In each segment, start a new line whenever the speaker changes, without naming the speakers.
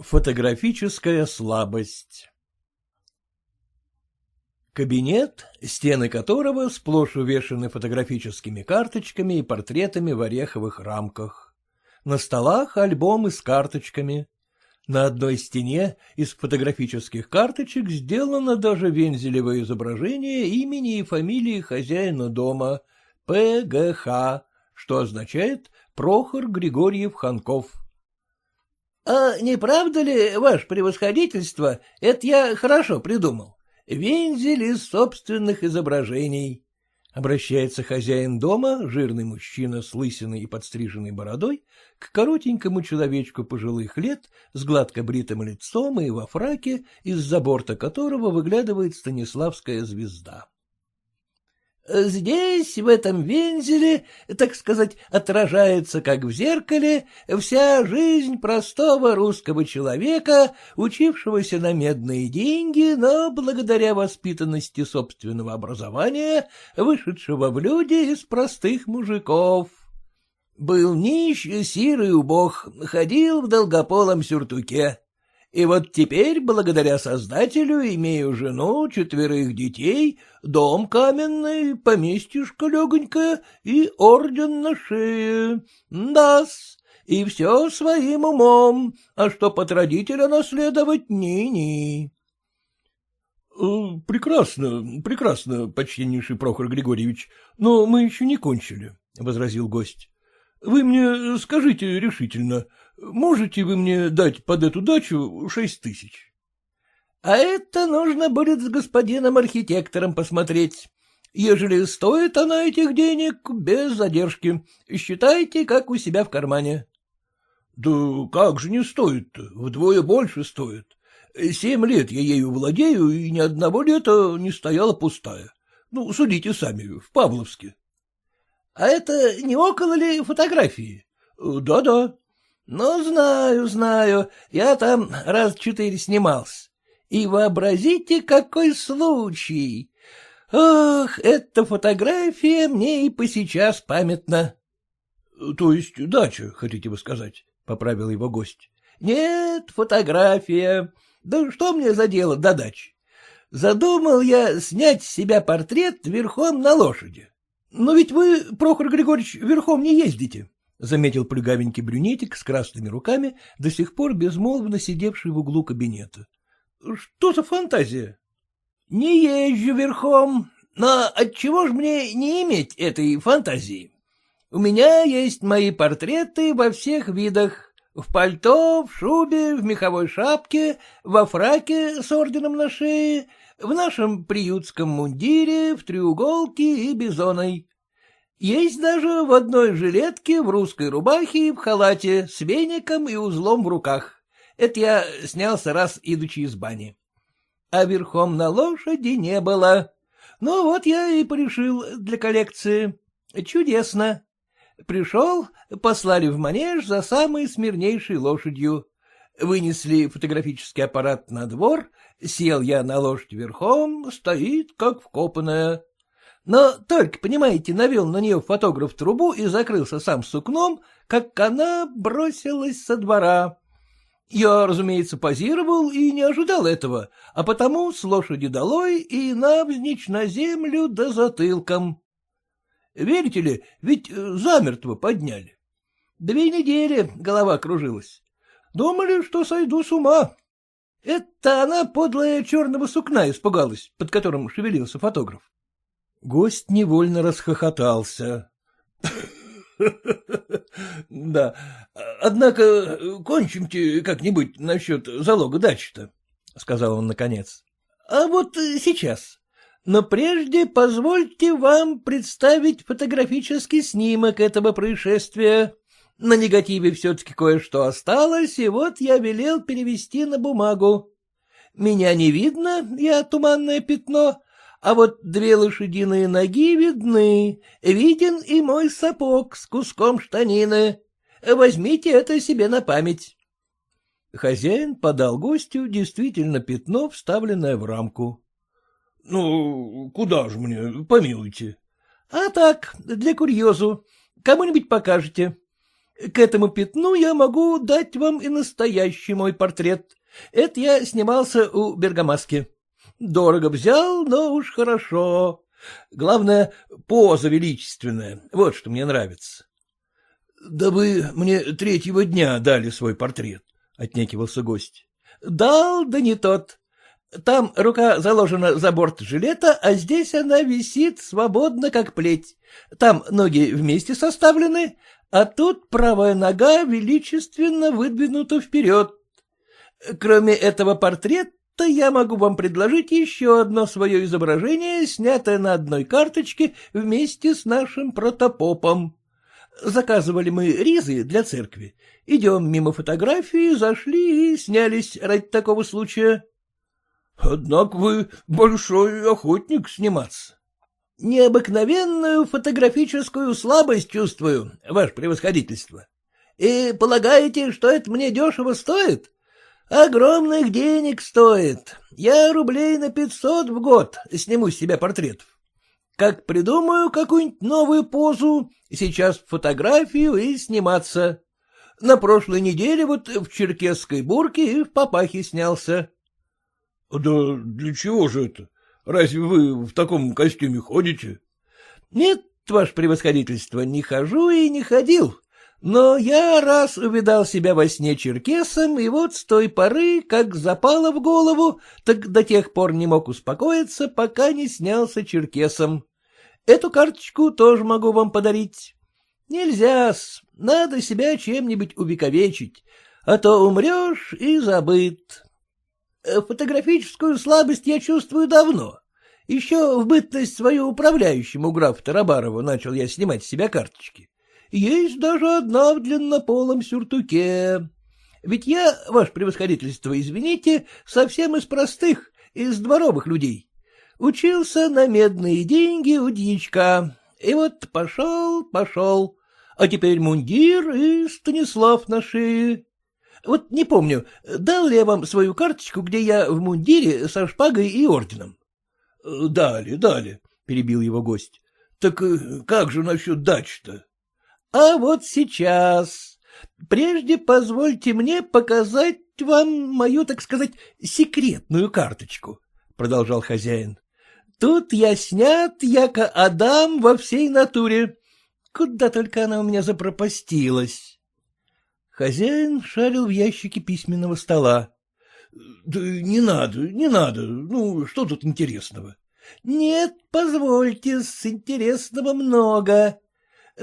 Фотографическая слабость Кабинет, стены которого сплошь увешаны фотографическими карточками и портретами в ореховых рамках. На столах альбомы с карточками. На одной стене из фотографических карточек сделано даже вензелевое изображение имени и фамилии хозяина дома П.Г.Х., что означает Прохор Григорьев Ханков.
— А не правда ли, ваше превосходительство, это я хорошо придумал? Вензель из собственных изображений.
Обращается хозяин дома, жирный мужчина с лысиной и подстриженной бородой, к коротенькому человечку пожилых лет с гладко бритым лицом и во фраке, из-за борта которого выглядывает станиславская звезда.
Здесь, в этом вензеле, так сказать, отражается, как в зеркале, вся жизнь простого русского человека, учившегося на медные деньги, но благодаря воспитанности собственного образования, вышедшего в люди из простых мужиков. Был нищ, сир и убог, ходил в долгополом сюртуке. И вот теперь, благодаря Создателю, имею жену, четверых детей, дом каменный, поместьюшка легонькое и орден на шее. Да-с, и все своим умом, а что от родителя наследовать ни-ни.
Э, — Прекрасно, прекрасно, почтеннейший Прохор Григорьевич, но мы еще не кончили, — возразил гость. — Вы мне скажите решительно, Можете вы мне дать под эту дачу шесть тысяч?
— А это нужно будет с господином архитектором посмотреть. Ежели стоит она этих денег, без задержки. Считайте, как у себя в кармане.
— Да как же не стоит-то? Вдвое больше стоит. Семь лет я ею владею, и ни одного лета не стояла пустая. Ну, судите сами, в Павловске.
— А это не около ли фотографии?
Да — Да-да.
Ну, знаю, знаю, я там раз четыре снимался. И вообразите, какой случай. Ох, эта фотография мне и по сейчас памятна.
— То есть дача, хотите вы сказать? — поправил его гость.
— Нет, фотография. Да что мне за дело до дачи? Задумал я снять с себя портрет верхом на лошади. Но ведь вы, Прохор Григорьевич, верхом не ездите. — заметил плюгавенький брюнетик с красными руками, до сих пор безмолвно сидевший в углу кабинета. — Что за фантазия? — Не езжу верхом, но отчего ж мне не иметь этой фантазии? У меня есть мои портреты во всех видах. В пальто, в шубе, в меховой шапке, во фраке с орденом на шее, в нашем приютском мундире, в треуголке и бизоной. Есть даже в одной жилетке, в русской рубахе и в халате, с веником и узлом в руках. Это я снялся раз, идучи из бани. А верхом на лошади не было. Ну вот я и порешил для коллекции. Чудесно. Пришел, послали в манеж за самой смирнейшей лошадью. Вынесли фотографический аппарат на двор, сел я на лошадь верхом, стоит, как вкопанная. Но только, понимаете, навел на нее фотограф трубу и закрылся сам сукном, как она бросилась со двора. Я, разумеется, позировал и не ожидал этого, а потому с лошади долой и навзничь на землю да затылком. Верите ли, ведь э, замертво подняли. Две недели голова кружилась. Думали, что сойду с ума. Это она, подлая черного сукна, испугалась, под которым шевелился фотограф.
Гость невольно расхохотался.
— Да, однако кончимте как-нибудь насчет залога дачи-то, — сказал он наконец. — А вот сейчас. Но прежде позвольте вам представить фотографический снимок этого происшествия. На негативе все-таки кое-что осталось, и вот я велел перевести на бумагу. Меня не видно, я туманное пятно, а вот две лошадиные ноги видны, виден и мой сапог с куском штанины. Возьмите это себе на память. Хозяин подал гостю действительно пятно, вставленное в рамку.
— Ну, куда же мне, помилуйте.
— А так, для курьезу. Кому-нибудь покажете. К этому пятну я могу дать вам и настоящий мой портрет. Это я снимался у Бергамаски. Дорого взял, но уж хорошо. Главное, поза величественная. Вот что мне нравится. — Да вы мне третьего дня дали свой портрет, — отнекивался гость. — Дал, да не тот. Там рука заложена за борт жилета, а здесь она висит свободно, как плеть. Там ноги вместе составлены, а тут правая нога величественно выдвинута вперед. Кроме этого портрета, я могу вам предложить еще одно свое изображение, снятое на одной карточке вместе с нашим протопопом. Заказывали мы ризы для церкви. Идем мимо фотографии, зашли и снялись ради такого случая. — Однако вы большой охотник сниматься. — Необыкновенную фотографическую слабость чувствую, ваше превосходительство. И полагаете, что это мне дешево стоит? Огромных денег стоит. Я рублей на пятьсот в год сниму с себя портретов. Как придумаю какую-нибудь новую позу, сейчас фотографию и сниматься. На прошлой неделе вот в черкесской бурке и в папахе снялся. — Да для чего же это? Разве вы в таком костюме ходите? — Нет, ваше превосходительство, не хожу и не ходил. Но я раз увидал себя во сне черкесом, и вот с той поры, как запало в голову, так до тех пор не мог успокоиться, пока не снялся черкесом. Эту карточку тоже могу вам подарить. Нельзя-с, надо себя чем-нибудь увековечить, а то умрешь и забыт. Э, фотографическую слабость я чувствую давно. Еще в бытность свою управляющему графу Тарабарову начал я снимать с себя карточки. Есть даже одна в длиннополом сюртуке. Ведь я, ваше превосходительство, извините, совсем из простых, из дворовых людей. Учился на медные деньги у дьячка. И вот пошел, пошел. А теперь мундир и Станислав на шее. Вот не помню, дал ли я вам свою карточку, где я в мундире со шпагой и орденом? — Дали, дали, — перебил его гость. — Так э, как же насчет дач-то? А вот сейчас. Прежде позвольте мне показать вам мою, так сказать, секретную карточку, — продолжал хозяин. Тут я снят, яко Адам во всей натуре. Куда только она у меня запропастилась. Хозяин шарил в ящике письменного стола. — Да не надо, не надо. Ну, что тут интересного? — Нет, позвольте, с интересного много.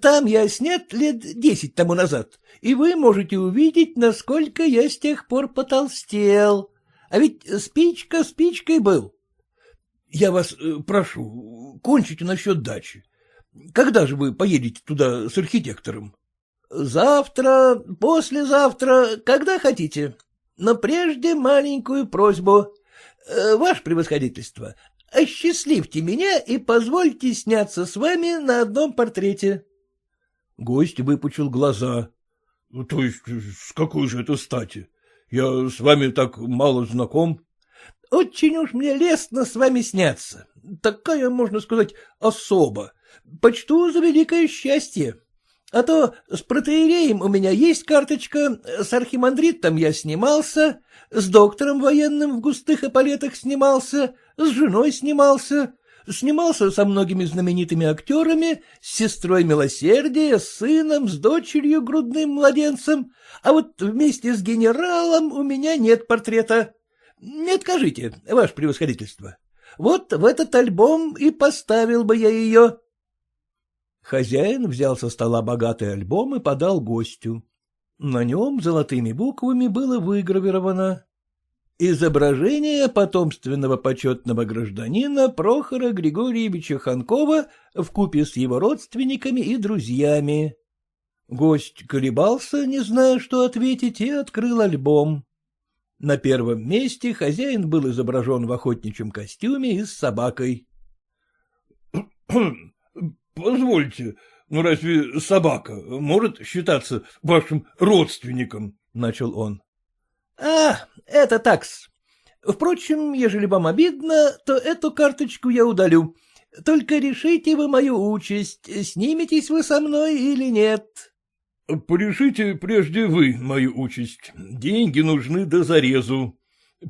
Там я снят лет десять тому назад, и вы можете увидеть, насколько я с тех пор потолстел. А ведь спичка спичкой был. Я вас э, прошу, кончите насчет дачи. Когда же вы поедете туда с архитектором? Завтра, послезавтра, когда хотите. Но прежде маленькую просьбу. Э, ваше превосходительство, осчастливьте меня и позвольте сняться с вами на одном портрете.
Гость выпучил глаза. «Ну, — То есть с какой же это стати? Я с вами так мало знаком.
— Очень уж мне лестно с вами сняться. Такая, можно сказать, особа. Почту за великое счастье. А то с протеереем у меня есть карточка, с архимандритом я снимался, с доктором военным в густых эполетах снимался, с женой снимался, Снимался со многими знаменитыми актерами, с сестрой милосердия, с сыном, с дочерью грудным младенцем, а вот вместе с генералом у меня нет портрета. Не откажите, ваше превосходительство. Вот в этот альбом и поставил бы я ее. Хозяин взял со стола богатый альбом и подал гостю. На нем золотыми буквами было выгравировано Изображение потомственного почетного гражданина Прохора Григорьевича Ханкова в купе с его родственниками и друзьями. Гость колебался, не зная, что ответить, и открыл альбом. На первом месте хозяин был изображен в охотничьем костюме и с собакой.
— Позвольте, ну разве собака может считаться вашим родственником? — начал он.
— А, это такс. Впрочем, ежели вам обидно, то эту карточку я удалю. Только решите вы мою участь, сниметесь вы со мной или нет.
— Порешите прежде вы мою участь. Деньги нужны до зарезу.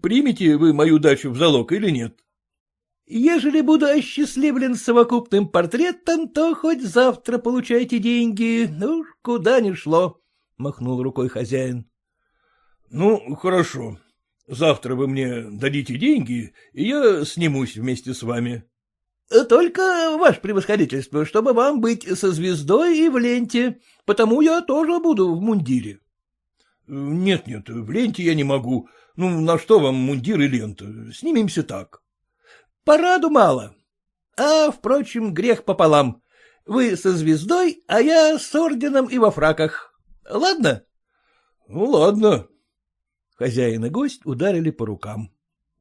Примете вы мою дачу в залог или нет?
— Ежели буду осчастливлен совокупным портретом, то хоть завтра получайте деньги. Ну, куда ни шло, — махнул рукой хозяин.
— Ну, хорошо. Завтра вы мне дадите деньги, и я снимусь вместе с вами.
— Только, ваше превосходительство, чтобы вам быть со звездой и в ленте, потому я тоже буду в мундире.
Нет, — Нет-нет, в ленте я не могу. Ну, на что вам мундир и лента? Снимемся так.
— Параду мало. А, впрочем, грех пополам. Вы со звездой, а я с орденом и во фраках. Ладно?
— Ну, ладно.
Хозяин и гость ударили по рукам.